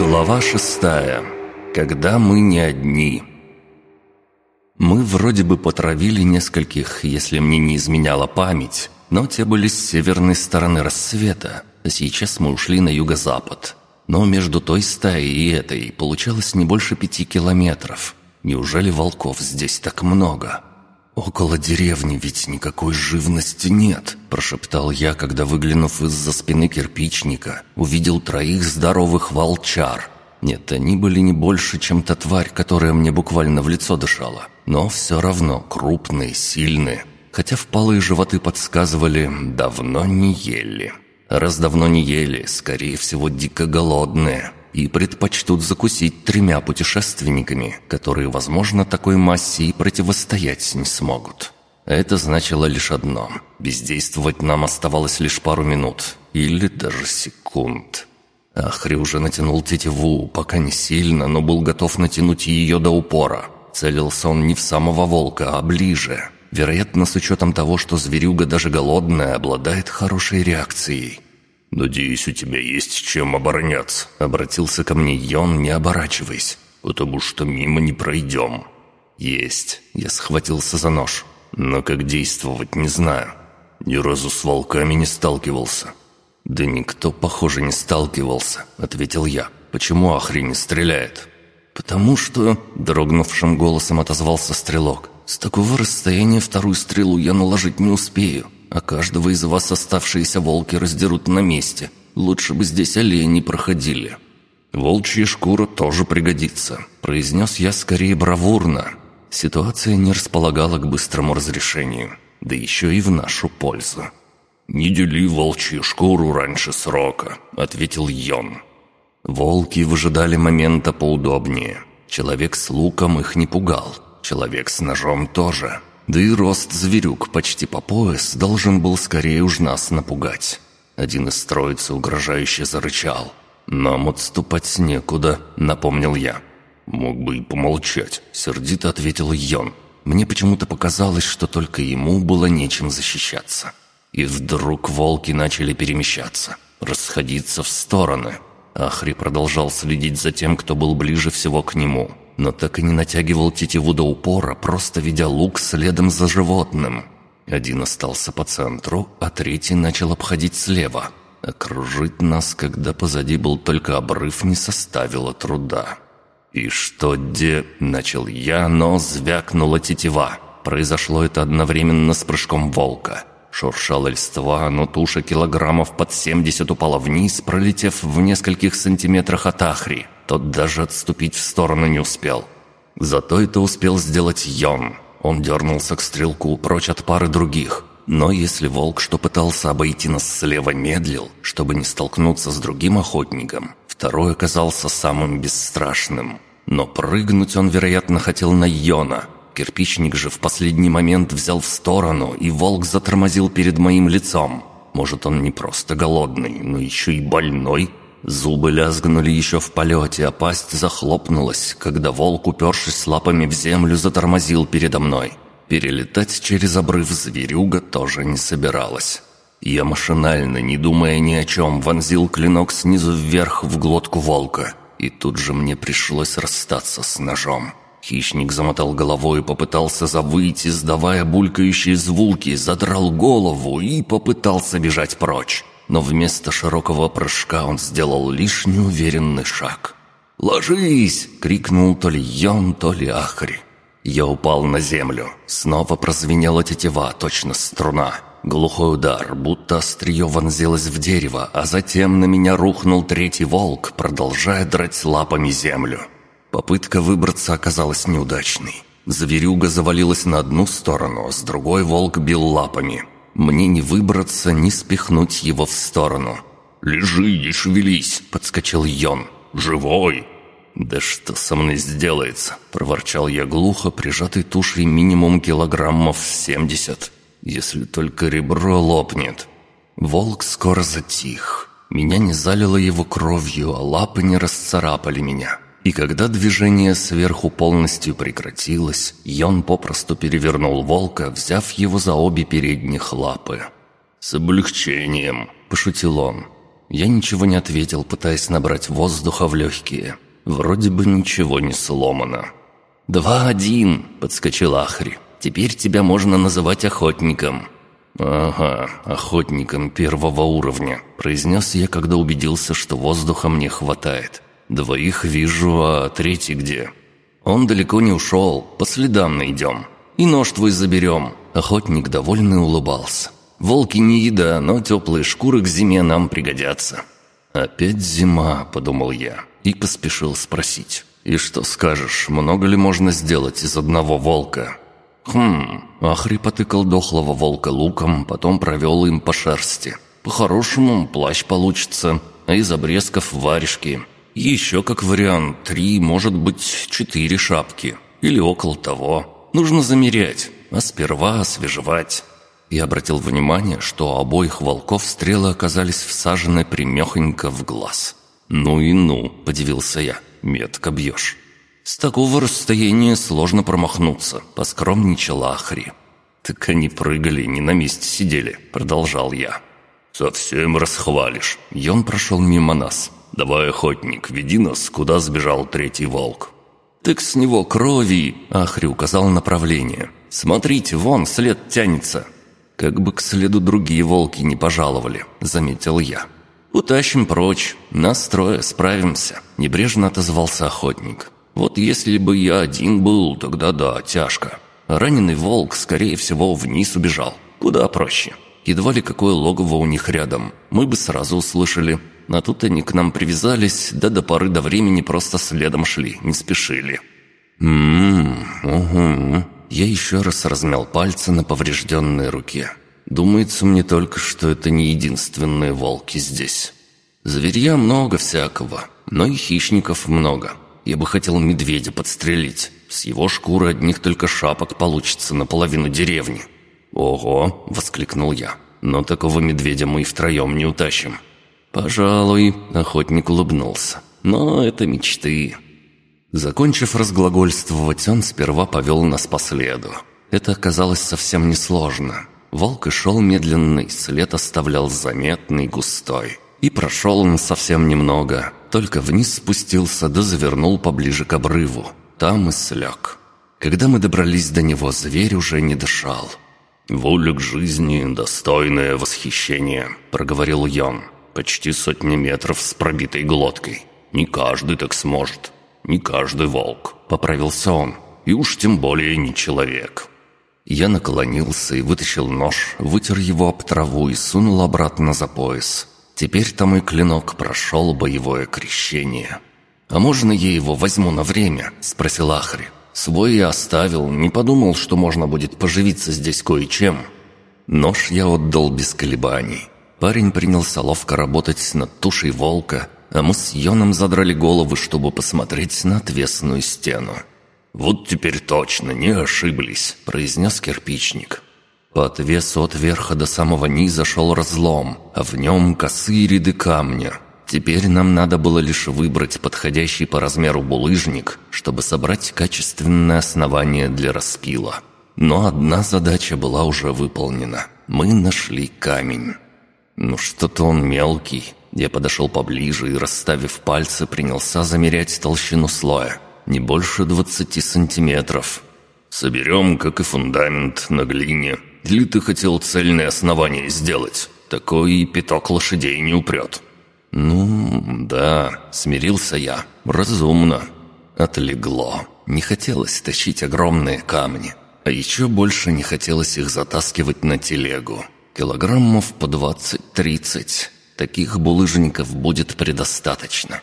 Глава шестая. Когда мы не одни. Мы вроде бы потравили нескольких, если мне не изменяла память, но те были с северной стороны рассвета, а сейчас мы ушли на юго-запад. Но между той стаей и этой получалось не больше пяти километров. Неужели волков здесь так много? «Около деревни ведь никакой живности нет», – прошептал я, когда, выглянув из-за спины кирпичника, увидел троих здоровых волчар. Нет, они были не больше, чем та тварь, которая мне буквально в лицо дышала, но все равно крупные, сильные, хотя впалые животы подсказывали «давно не ели». Раз давно не ели, скорее всего, дико голодные – и предпочтут закусить тремя путешественниками, которые, возможно, такой массе и противостоять не смогут. Это значило лишь одно – бездействовать нам оставалось лишь пару минут или даже секунд. Ахри уже натянул тетиву, пока не сильно, но был готов натянуть ее до упора. Целился он не в самого волка, а ближе. Вероятно, с учетом того, что зверюга даже голодная обладает хорошей реакцией – «Надеюсь, у тебя есть чем обороняться», — обратился ко мне Йон, не оборачиваясь, «потому что мимо не пройдем». «Есть». Я схватился за нож. «Но как действовать, не знаю. Ни разу с волками не сталкивался». «Да никто, похоже, не сталкивался», — ответил я. «Почему Ахри не стреляет?» «Потому что...» — дрогнувшим голосом отозвался стрелок. «С такого расстояния вторую стрелу я наложить не успею а каждого из вас оставшиеся волки раздерут на месте. Лучше бы здесь олени проходили». «Волчья шкура тоже пригодится», – произнес я скорее бравурно. Ситуация не располагала к быстрому разрешению, да еще и в нашу пользу. «Не дели волчью шкуру раньше срока», – ответил Йон. Волки выжидали момента поудобнее. Человек с луком их не пугал, человек с ножом тоже. Да и рост зверюк почти по пояс должен был скорее уж нас напугать. Один из троицы угрожающе зарычал. «Нам отступать некуда», — напомнил я. «Мог бы и помолчать», — сердито ответил Йон. Мне почему-то показалось, что только ему было нечем защищаться. И вдруг волки начали перемещаться, расходиться в стороны. Ахри продолжал следить за тем, кто был ближе всего к нему но так и не натягивал тетиву до упора, просто ведя лук следом за животным. Один остался по центру, а третий начал обходить слева. Окружить нас, когда позади был только обрыв, не составило труда. «И что, где?» – начал я, но звякнула тетива. Произошло это одновременно с прыжком волка. Шуршала листва, но туша килограммов под семьдесят упала вниз, пролетев в нескольких сантиметрах от Ахри. Тот даже отступить в сторону не успел. Зато это успел сделать Йон. Он дернулся к стрелку прочь от пары других. Но если волк, что пытался обойти нас слева, медлил, чтобы не столкнуться с другим охотником, второй оказался самым бесстрашным. Но прыгнуть он, вероятно, хотел на Йона. Кирпичник же в последний момент взял в сторону, и волк затормозил перед моим лицом. Может, он не просто голодный, но еще и больной, Зубы лязгнули еще в полете, а пасть захлопнулась, когда волк, упершись лапами в землю, затормозил передо мной. Перелетать через обрыв зверюга тоже не собиралась. Я машинально, не думая ни о чем, вонзил клинок снизу вверх в глотку волка. И тут же мне пришлось расстаться с ножом. Хищник замотал головой и попытался завыть, издавая булькающие звуки, задрал голову и попытался бежать прочь но вместо широкого прыжка он сделал лишь неуверенный шаг. «Ложись!» — крикнул то ли Йон, то ли Ахри. Я упал на землю. Снова прозвенела тетива, точно струна. Глухой удар, будто острие вонзилось в дерево, а затем на меня рухнул третий волк, продолжая драть лапами землю. Попытка выбраться оказалась неудачной. Зверюга завалилась на одну сторону, с другой волк бил лапами. Мне не выбраться, не спихнуть его в сторону. «Лежи, не шевелись!» — подскочил Йон. «Живой!» «Да что со мной сделается?» — проворчал я глухо, прижатый тушей минимум килограммов семьдесят. «Если только ребро лопнет». Волк скоро затих. Меня не залило его кровью, а лапы не расцарапали меня. И когда движение сверху полностью прекратилось, Йон попросту перевернул волка, взяв его за обе передних лапы. «С облегчением», – пошутил он. Я ничего не ответил, пытаясь набрать воздуха в легкие. Вроде бы ничего не сломано. «Два-один!» – подскочил Ахри. «Теперь тебя можно называть охотником». «Ага, охотником первого уровня», – произнес я, когда убедился, что воздуха мне хватает. «Двоих вижу, а третий где?» «Он далеко не ушел, по следам найдем. И нож твой заберем». Охотник довольный улыбался. «Волки не еда, но теплые шкуры к зиме нам пригодятся». «Опять зима», – подумал я, и поспешил спросить. «И что скажешь, много ли можно сделать из одного волка?» «Хм...» Ахри потыкал дохлого волка луком, потом провел им по шерсти. «По-хорошему, плащ получится, а из обрезков варежки. Еще как вариант, три, может быть, четыре шапки. Или около того. Нужно замерять, а сперва освежевать». Я обратил внимание, что у обоих волков стрелы оказались всажены примехонько в глаз. «Ну и ну», — подивился я, — «метко бьешь». «С такого расстояния сложно промахнуться», — поскромничал Ахри. «Так они прыгали, не на месте сидели», — продолжал я. «Совсем расхвалишь». И он прошел мимо нас. «Давай, охотник, веди нас, куда сбежал третий волк». «Так с него крови!» — Ахри указал направление. «Смотрите, вон след тянется». «Как бы к следу другие волки не пожаловали», — заметил я. «Утащим прочь. Нас трое, справимся», — небрежно отозвался охотник. Вот если бы я один был, тогда да, тяжко. Раненый волк, скорее всего, вниз убежал. Куда проще. Едва ли какое логово у них рядом. Мы бы сразу услышали. А тут они к нам привязались, да до поры до времени просто следом шли, не спешили. Ммм, угу. Я еще раз размял пальцы на поврежденной руке. Думается мне только, что это не единственные волки здесь. Зверья много всякого, но и хищников много. Я бы хотел медведя подстрелить. С его шкуры одних только шапок получится на половину деревни». «Ого!» — воскликнул я. «Но такого медведя мы и втроем не утащим». «Пожалуй», — охотник улыбнулся. «Но это мечты». Закончив разглагольствовать, он сперва повел нас по следу. Это оказалось совсем несложно. Волк и шел медленный, след оставлял заметный, густой. И прошел он совсем немного, только вниз спустился да завернул поближе к обрыву. Там и слег. Когда мы добрались до него, зверь уже не дышал. «Воля к жизни, достойное восхищение», — проговорил Йон. «Почти сотни метров с пробитой глоткой. Не каждый так сможет. Не каждый волк», — поправился он. «И уж тем более не человек». Я наклонился и вытащил нож, вытер его об траву и сунул обратно за пояс. Теперь-то мой клинок прошел боевое крещение. «А можно я его возьму на время?» – спросил Ахри. «Свой я оставил, не подумал, что можно будет поживиться здесь кое-чем». Нож я отдал без колебаний. Парень принялся ловко работать над тушей волка, а мы с Йоном задрали головы, чтобы посмотреть на отвесную стену. «Вот теперь точно не ошиблись», – произнес кирпичник. По отвесу от верха до самого низа шел разлом, а в нем косые ряды камня. Теперь нам надо было лишь выбрать подходящий по размеру булыжник, чтобы собрать качественное основание для распила. Но одна задача была уже выполнена. Мы нашли камень. Ну что-то он мелкий. Я подошел поближе и, расставив пальцы, принялся замерять толщину слоя. Не больше двадцати сантиметров. «Соберем, как и фундамент, на глине», или ты хотел цельное основание сделать? Такой и пяток лошадей не упрет». «Ну, да», — смирился я. «Разумно». Отлегло. Не хотелось тащить огромные камни. А еще больше не хотелось их затаскивать на телегу. Килограммов по двадцать-тридцать. Таких булыжников будет предостаточно.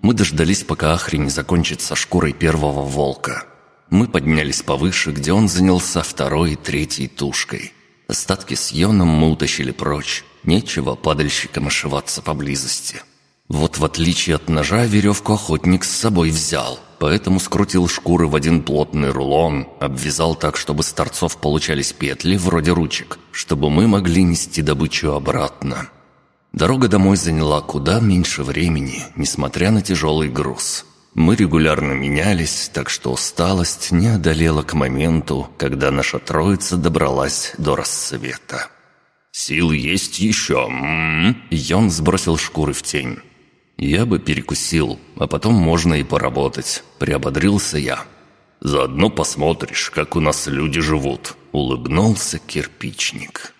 Мы дождались, пока Ахри не закончит со шкурой первого волка. Мы поднялись повыше, где он занялся второй и третьей тушкой. Остатки с Йоном мы утащили прочь. Нечего падальщикам ошиваться поблизости. Вот в отличие от ножа, веревку охотник с собой взял, поэтому скрутил шкуры в один плотный рулон, обвязал так, чтобы с торцов получались петли вроде ручек, чтобы мы могли нести добычу обратно. Дорога домой заняла куда меньше времени, несмотря на тяжелый груз. Мы регулярно менялись, так что усталость не одолела к моменту, когда наша троица добралась до рассвета. Сил есть еще. Йон сбросил шкуры в тень. «Я бы перекусил, а потом можно и поработать», — приободрился я. «Заодно посмотришь, как у нас люди живут», — улыбнулся кирпичник.